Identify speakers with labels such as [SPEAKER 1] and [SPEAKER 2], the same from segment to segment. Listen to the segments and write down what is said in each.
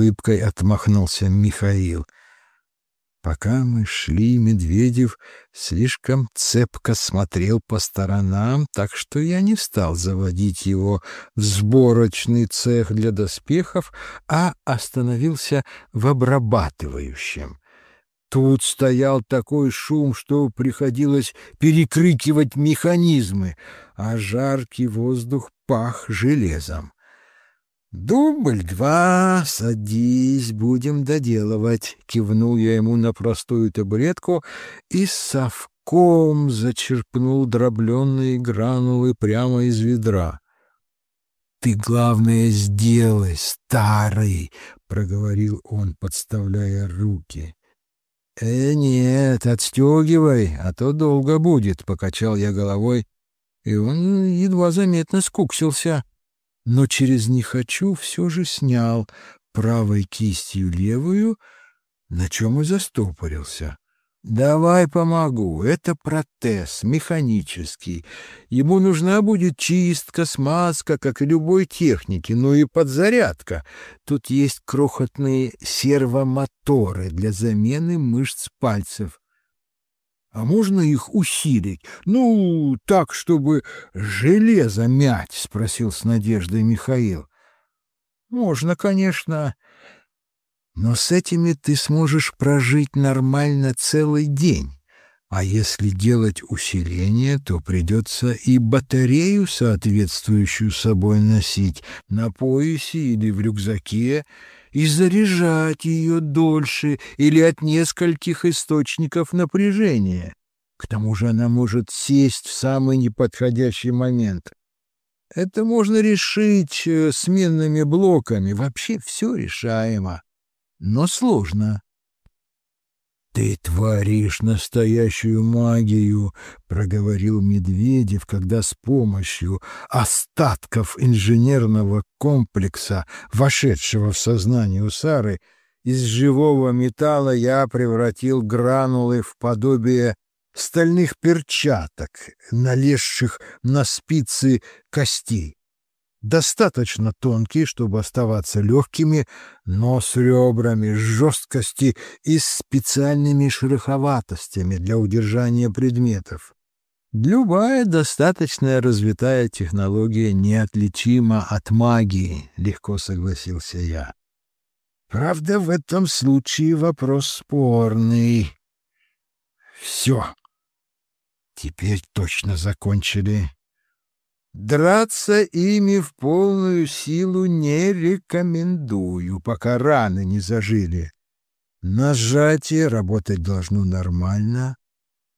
[SPEAKER 1] улыбкой отмахнулся Михаил. Пока мы шли, Медведев слишком цепко смотрел по сторонам, так что я не стал заводить его в сборочный цех для доспехов, а остановился в обрабатывающем. Тут стоял такой шум, что приходилось перекрикивать механизмы, а жаркий воздух пах железом. «Дубль два, садись, будем доделывать», — кивнул я ему на простую табуретку и совком зачерпнул дробленные гранулы прямо из ведра. «Ты, главное, сделай, старый», — проговорил он, подставляя руки. «Э, нет, отстегивай, а то долго будет», — покачал я головой, и он едва заметно скуксился но через «не хочу» все же снял правой кистью левую, на чем и застопорился. «Давай помогу. Это протез, механический. Ему нужна будет чистка, смазка, как и любой техники, ну и подзарядка. Тут есть крохотные сервомоторы для замены мышц пальцев. А можно их усилить? Ну, так, чтобы железо мять, спросил с надеждой Михаил. Можно, конечно, но с этими ты сможешь прожить нормально целый день. А если делать усиление, то придется и батарею соответствующую собой носить на поясе или в рюкзаке, и заряжать ее дольше или от нескольких источников напряжения. К тому же она может сесть в самый неподходящий момент. Это можно решить э, сменными блоками. Вообще все решаемо, но сложно. «Ты творишь настоящую магию», — проговорил Медведев, когда с помощью остатков инженерного комплекса, вошедшего в сознание у Сары, из живого металла я превратил гранулы в подобие стальных перчаток, налезших на спицы костей достаточно тонкие, чтобы оставаться легкими, но с ребрами жесткости и специальными шероховатостями для удержания предметов. Любая достаточно развитая технология неотличима от магии, легко согласился я. Правда, в этом случае вопрос спорный. Все. Теперь точно закончили. Драться ими в полную силу не рекомендую, пока раны не зажили. Нажатие работать должно нормально,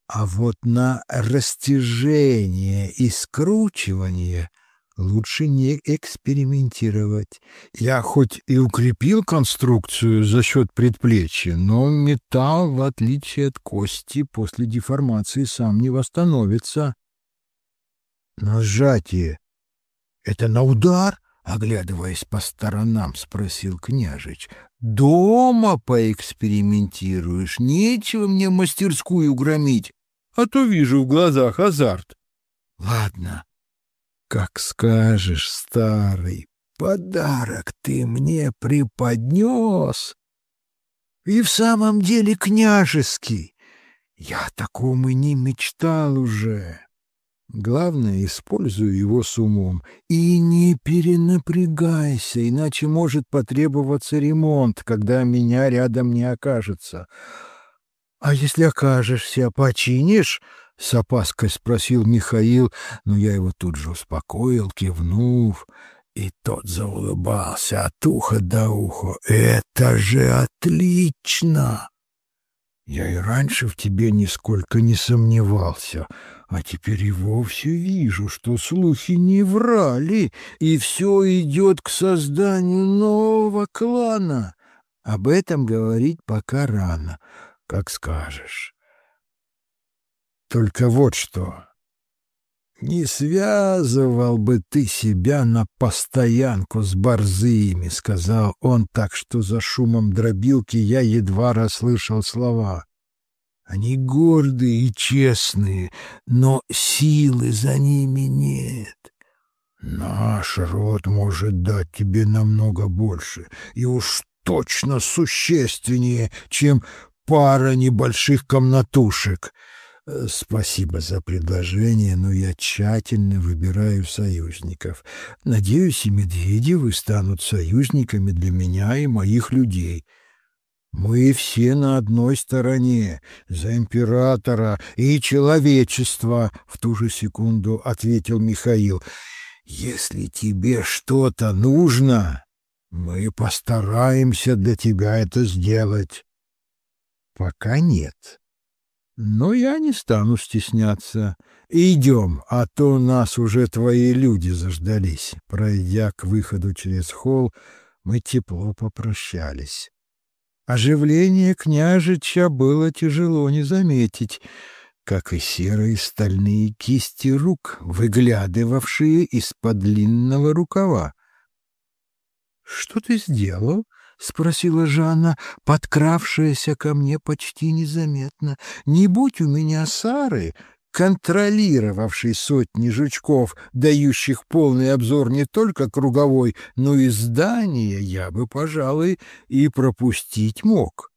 [SPEAKER 1] а вот на растяжение и скручивание лучше не экспериментировать. Я хоть и укрепил конструкцию за счет предплечья, но металл, в отличие от кости, после деформации сам не восстановится. «Нажатие! Это на удар?» — оглядываясь по сторонам, спросил княжич. «Дома поэкспериментируешь, нечего мне мастерскую громить, а то вижу в глазах азарт». «Ладно, как скажешь, старый, подарок ты мне преподнес. И в самом деле княжеский. Я такому и не мечтал уже». Главное, используй его с умом. И не перенапрягайся, иначе может потребоваться ремонт, когда меня рядом не окажется. — А если окажешься, починишь? — с опаской спросил Михаил, но я его тут же успокоил, кивнув. И тот заулыбался от уха до уха. «Это же отлично!» Я и раньше в тебе нисколько не сомневался, а теперь и вовсе вижу, что слухи не врали, и все идет к созданию нового клана. Об этом говорить пока рано, как скажешь. Только вот что. Не связывал бы ты себя на постоянку с борзыми, сказал он так, что за шумом дробилки я едва расслышал слова. Они гордые и честные, но силы за ними нет. Наш род может дать тебе намного больше, и уж точно существеннее, чем пара небольших комнатушек. Э, спасибо за предложение, но я тщательно выбираю союзников. Надеюсь, и Медведевы станут союзниками для меня и моих людей. Мы все на одной стороне, за императора и человечество, в ту же секунду ответил Михаил. Если тебе что-то нужно, мы постараемся для тебя это сделать. Пока нет. Но я не стану стесняться. Идем, а то нас уже твои люди заждались. Пройдя к выходу через холл, мы тепло попрощались. Оживление княжича было тяжело не заметить, как и серые стальные кисти рук, выглядывавшие из-под длинного рукава. — Что ты сделал? — спросила Жанна, подкравшаяся ко мне почти незаметно. — Не будь у меня Сары, контролировавшей сотни жучков, дающих полный обзор не только круговой, но и здания, я бы, пожалуй, и пропустить мог.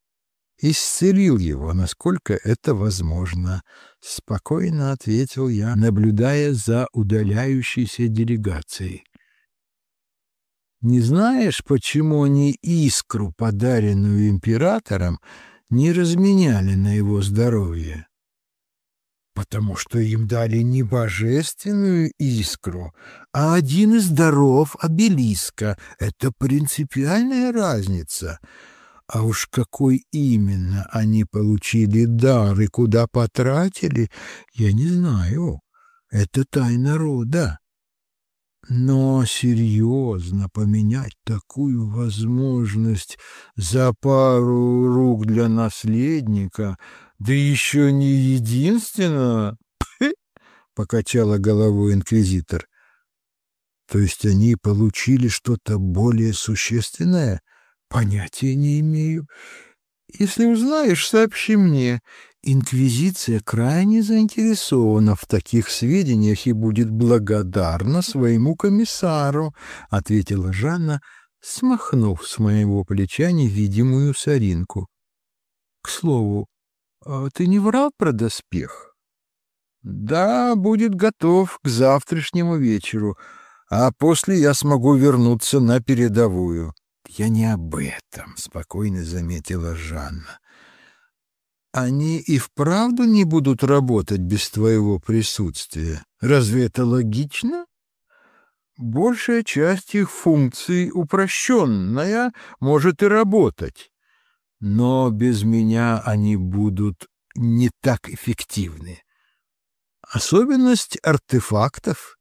[SPEAKER 1] Исцелил его, насколько это возможно. Спокойно ответил я, наблюдая за удаляющейся делегацией. Не знаешь, почему они искру, подаренную императором, не разменяли на его здоровье? Потому что им дали не божественную искру, а один из даров обелиска. Это принципиальная разница. А уж какой именно они получили дар и куда потратили, я не знаю. Это тайна рода. Но серьезно поменять такую возможность за пару рук для наследника, да еще не единственного, покачала головой инквизитор. То есть они получили что-то более существенное? Понятия не имею. Если узнаешь, сообщи мне. Инквизиция крайне заинтересована в таких сведениях и будет благодарна своему комиссару, — ответила Жанна, смахнув с моего плеча невидимую соринку. — К слову, а ты не врал про доспех? — Да, будет готов к завтрашнему вечеру, а после я смогу вернуться на передовую. — Я не об этом, — спокойно заметила Жанна они и вправду не будут работать без твоего присутствия. Разве это логично? Большая часть их функций упрощенная может и работать, но без меня они будут не так эффективны. Особенность артефактов.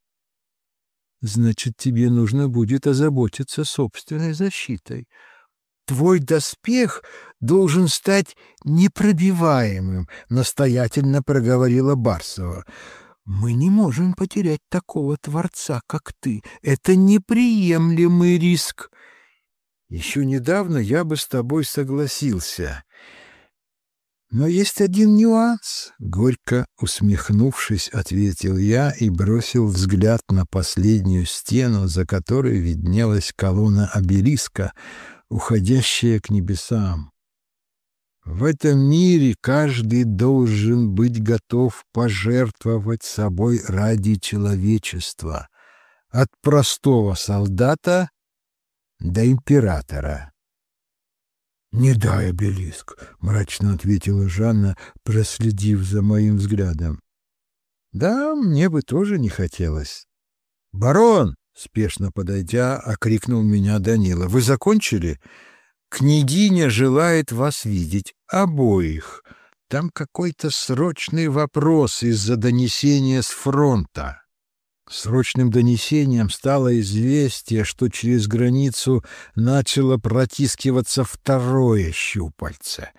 [SPEAKER 1] Значит, тебе нужно будет озаботиться собственной защитой — Твой доспех должен стать непробиваемым, настоятельно проговорила Барсова. Мы не можем потерять такого творца, как ты. Это неприемлемый риск. Еще недавно я бы с тобой согласился. Но есть один нюанс, горько усмехнувшись, ответил я и бросил взгляд на последнюю стену, за которой виднелась колонна обелиска, уходящая к небесам. В этом мире каждый должен быть готов пожертвовать собой ради человечества, от простого солдата до императора. «Не дай, обелиск», — мрачно ответила Жанна, проследив за моим взглядом. «Да, мне бы тоже не хотелось». «Барон!» Спешно подойдя, окрикнул меня Данила. «Вы закончили? Княгиня желает вас видеть, обоих. Там какой-то срочный вопрос из-за донесения с фронта». Срочным донесением стало известие, что через границу начало протискиваться второе щупальце.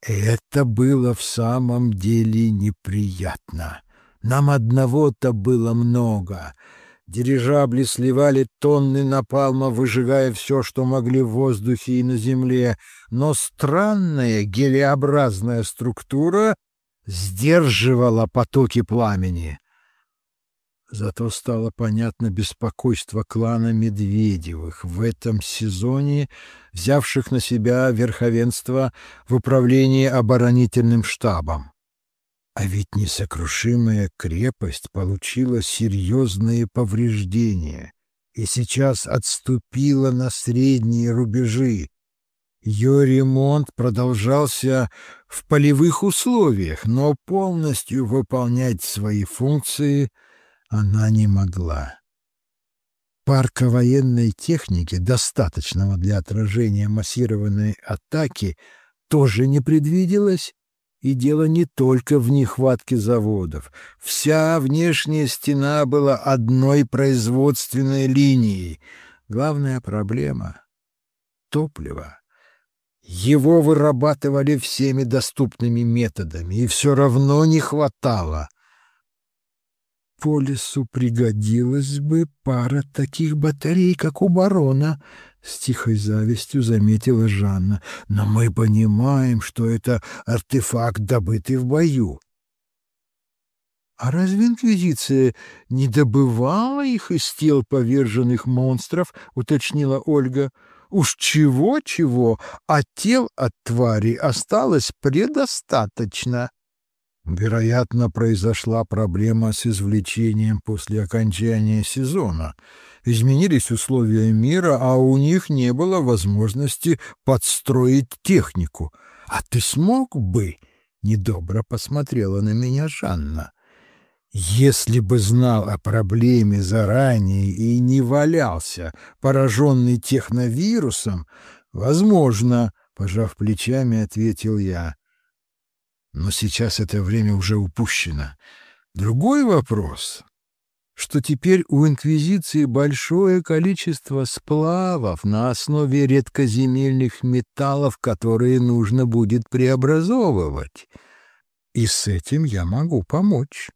[SPEAKER 1] Это было в самом деле неприятно. Нам одного-то было много — Дирижабли сливали тонны напалма, выжигая все, что могли в воздухе и на земле, но странная гелеобразная структура сдерживала потоки пламени. Зато стало понятно беспокойство клана Медведевых в этом сезоне, взявших на себя верховенство в управлении оборонительным штабом. А ведь несокрушимая крепость получила серьезные повреждения и сейчас отступила на средние рубежи. Ее ремонт продолжался в полевых условиях, но полностью выполнять свои функции она не могла. Парка военной техники, достаточного для отражения массированной атаки, тоже не предвиделось, и дело не только в нехватке заводов. Вся внешняя стена была одной производственной линией. Главная проблема — топливо. Его вырабатывали всеми доступными методами, и все равно не хватало. По лесу пригодилась бы пара таких батарей, как у барона, — с тихой завистью заметила Жанна. «Но мы понимаем, что это артефакт, добытый в бою». «А разве Инквизиция не добывала их из тел поверженных монстров?» — уточнила Ольга. «Уж чего-чего, а тел от твари осталось предостаточно». Вероятно, произошла проблема с извлечением после окончания сезона. Изменились условия мира, а у них не было возможности подстроить технику. А ты смог бы? Недобро посмотрела на меня Жанна. Если бы знал о проблеме заранее и не валялся, пораженный техновирусом, возможно, пожав плечами, ответил я. Но сейчас это время уже упущено. Другой вопрос, что теперь у Инквизиции большое количество сплавов на основе редкоземельных металлов, которые нужно будет преобразовывать. И с этим я могу помочь.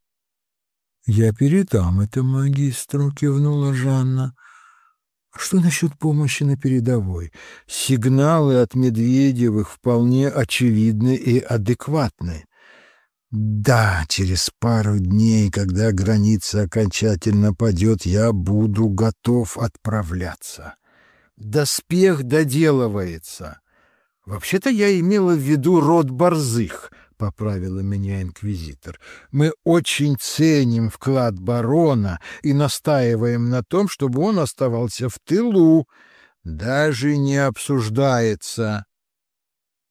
[SPEAKER 1] «Я передам это магистру», — кивнула Жанна. Что насчет помощи на передовой? Сигналы от Медведевых вполне очевидны и адекватны. Да, через пару дней, когда граница окончательно падет, я буду готов отправляться. Доспех доделывается. Вообще-то я имела в виду род борзых —— поправила меня инквизитор. «Мы очень ценим вклад барона и настаиваем на том, чтобы он оставался в тылу. Даже не обсуждается».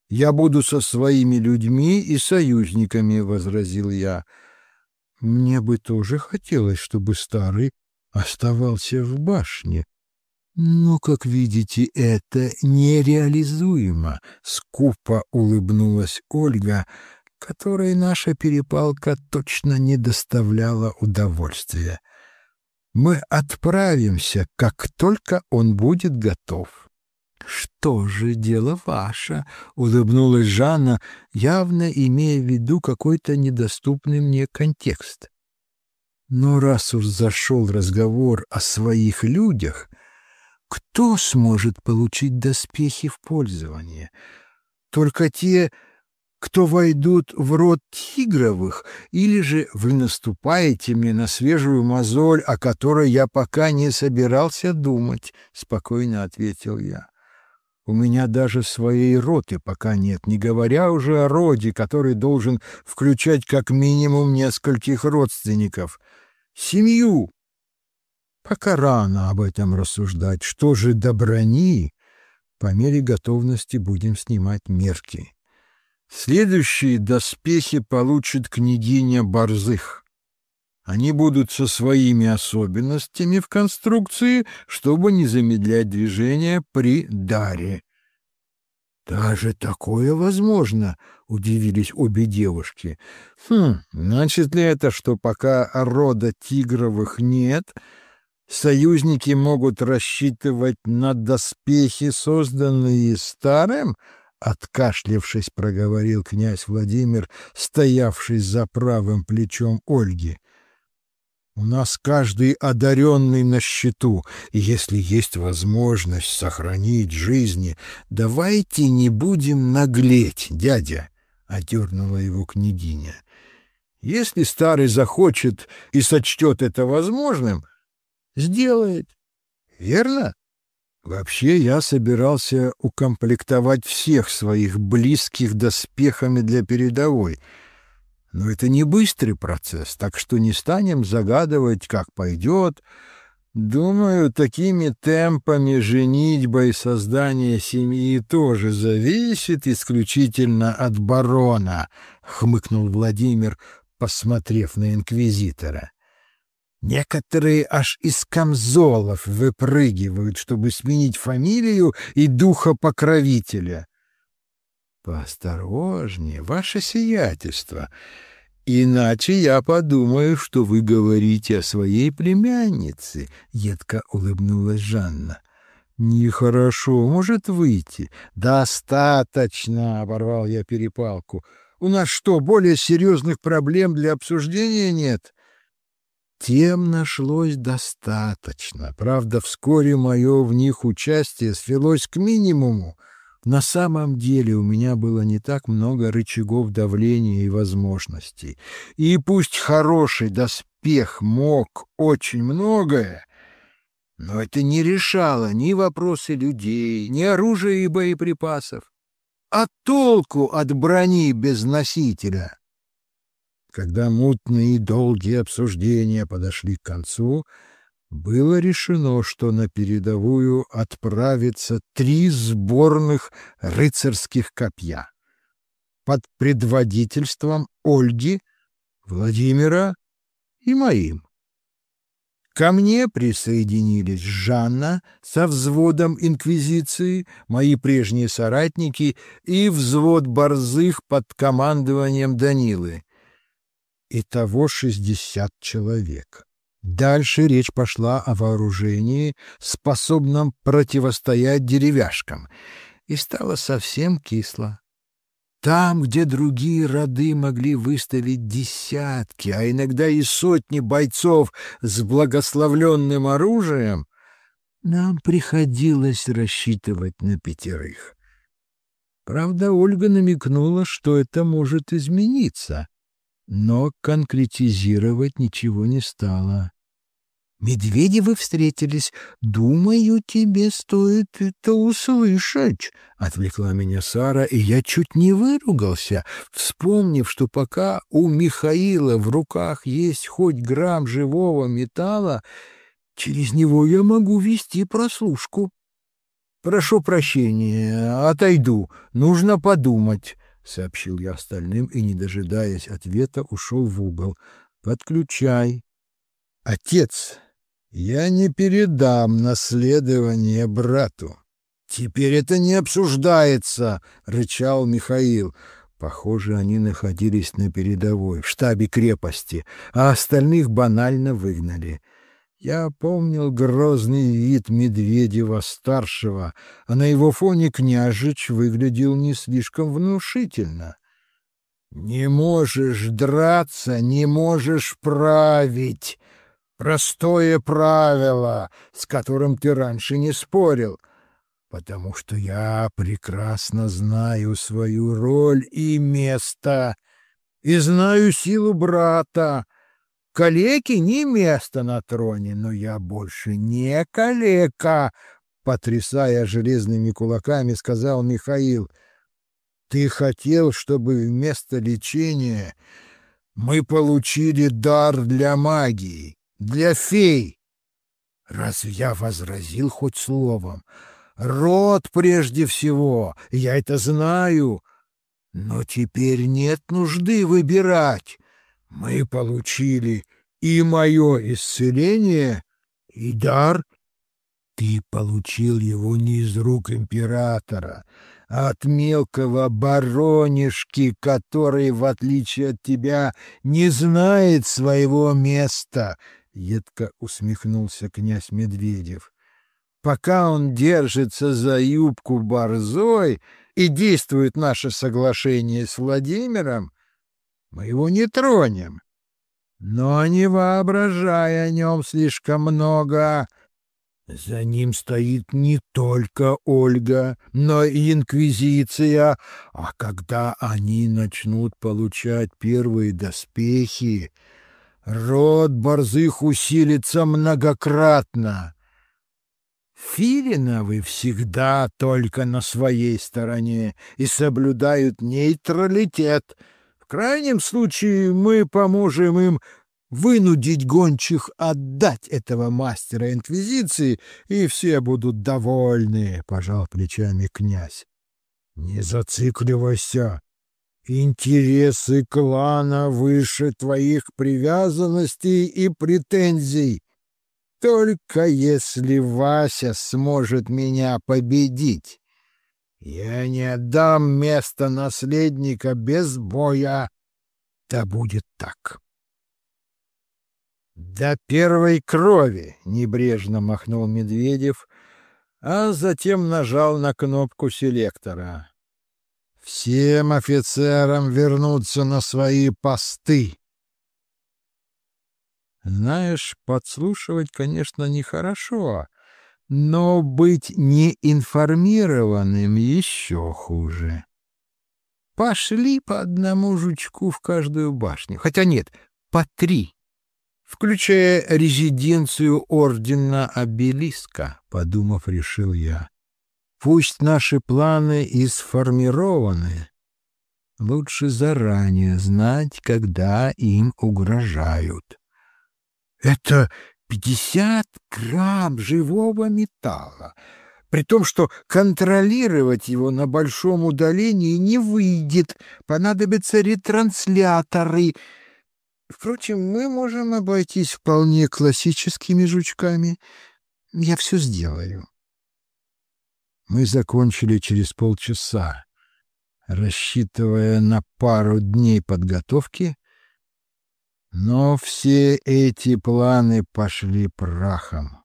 [SPEAKER 1] «Я буду со своими людьми и союзниками», — возразил я. «Мне бы тоже хотелось, чтобы старый оставался в башне», «Но, как видите, это нереализуемо», — скупо улыбнулась Ольга, которой наша перепалка точно не доставляла удовольствия. «Мы отправимся, как только он будет готов». «Что же, дело ваше», — улыбнулась Жанна, явно имея в виду какой-то недоступный мне контекст. Но раз уж зашел разговор о своих людях, кто сможет получить доспехи в пользование? Только те, кто войдут в род тигровых, или же вы наступаете мне на свежую мозоль, о которой я пока не собирался думать, — спокойно ответил я. У меня даже своей роты пока нет, не говоря уже о роде, который должен включать как минимум нескольких родственников. Семью, Пока рано об этом рассуждать. Что же до брони? По мере готовности будем снимать мерки. Следующие доспехи получит княгиня Борзых. Они будут со своими особенностями в конструкции, чтобы не замедлять движение при даре. «Даже такое возможно?» — удивились обе девушки. «Хм, значит ли это, что пока рода тигровых нет, союзники могут рассчитывать на доспехи, созданные старым? Откашлившись, проговорил князь Владимир, стоявший за правым плечом Ольги. У нас каждый одаренный на счету, и если есть возможность сохранить жизни, давайте не будем наглеть, дядя, — одернула его княгиня. Если старый захочет и сочтет это возможным, сделает. Верно? Вообще я собирался укомплектовать всех своих близких доспехами для передовой. Но это не быстрый процесс, так что не станем загадывать, как пойдет. Думаю, такими темпами женитьба и создание семьи тоже зависит исключительно от барона, — хмыкнул Владимир, посмотрев на инквизитора. Некоторые аж из камзолов выпрыгивают, чтобы сменить фамилию и духа покровителя. Поосторожнее, ваше сиятельство, иначе я подумаю, что вы говорите о своей племяннице, — едко улыбнулась Жанна. Нехорошо, может выйти. Достаточно, — оборвал я перепалку. У нас что, более серьезных проблем для обсуждения нет? Тем нашлось достаточно. Правда, вскоре мое в них участие свелось к минимуму. На самом деле у меня было не так много рычагов давления и возможностей. И пусть хороший доспех мог очень многое, но это не решало ни вопросы людей, ни оружия и боеприпасов. А толку от брони без носителя? Когда мутные и долгие обсуждения подошли к концу, было решено, что на передовую отправятся три сборных рыцарских копья под предводительством Ольги, Владимира и моим. Ко мне присоединились Жанна со взводом инквизиции, мои прежние соратники и взвод борзых под командованием Данилы. Итого шестьдесят человек. Дальше речь пошла о вооружении, способном противостоять деревяшкам, и стало совсем кисло. Там, где другие роды могли выставить десятки, а иногда и сотни бойцов с благословленным оружием, нам приходилось рассчитывать на пятерых. Правда, Ольга намекнула, что это может измениться, но конкретизировать ничего не стала. Медведевы встретились. Думаю, тебе стоит это услышать. Отвлекла меня Сара, и я чуть не выругался, вспомнив, что пока у Михаила в руках есть хоть грамм живого металла, через него я могу вести прослушку. Прошу прощения, отойду. Нужно подумать, сообщил я остальным и, не дожидаясь ответа, ушел в угол. Подключай. Отец, я не передам наследование брату. Теперь это не обсуждается, рычал Михаил. Похоже, они находились на передовой, в штабе крепости, а остальных банально выгнали. Я помнил грозный вид Медведева-старшего, а на его фоне княжич выглядел не слишком внушительно. «Не можешь драться, не можешь править!» Простое правило, с которым ты раньше не спорил, потому что я прекрасно знаю свою роль и место, и знаю силу брата. Калеке не место на троне, но я больше не калека, потрясая железными кулаками, сказал Михаил. Ты хотел, чтобы вместо лечения мы получили дар для магии для фей. Разве я возразил хоть словом? Род прежде всего, я это знаю. Но теперь нет нужды выбирать. Мы получили и мое исцеление, и дар. Ты получил его не из рук императора, а от мелкого баронишки, который, в отличие от тебя, не знает своего места — едко усмехнулся князь Медведев. «Пока он держится за юбку борзой и действует наше соглашение с Владимиром, мы его не тронем. Но не воображай о нем слишком много. За ним стоит не только Ольга, но и Инквизиция, а когда они начнут получать первые доспехи, род борзых усилится многократно. Филиновы всегда только на своей стороне и соблюдают нейтралитет. Крайнем случае мы поможем им вынудить гончих отдать этого мастера инквизиции, и все будут довольны, — пожал плечами князь. — Не зацикливайся. Интересы клана выше твоих привязанностей и претензий. Только если Вася сможет меня победить, я не отдам место наследника без боя. Да будет так. «До первой крови!» — небрежно махнул Медведев, а затем нажал на кнопку селектора. «Всем офицерам вернуться на свои посты!» Знаешь, подслушивать, конечно, нехорошо, но быть неинформированным еще хуже. Пошли по одному жучку в каждую башню, хотя нет, по три включая резиденцию ордена обелиска, подумав, решил я. Пусть наши планы и сформированы, лучше заранее знать, когда им угрожают. Это пятьдесят грамм живого металла, при том, что контролировать его на большом удалении не выйдет, понадобятся ретрансляторы — Впрочем, мы можем обойтись вполне классическими жучками. Я все сделаю. Мы закончили через полчаса, рассчитывая на пару дней подготовки, но все эти планы пошли прахом.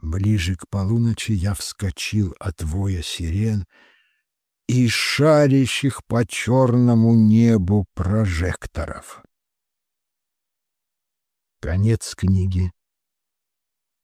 [SPEAKER 1] Ближе к полуночи я вскочил от воя сирен — и шарящих по черному небу прожекторов. Конец книги.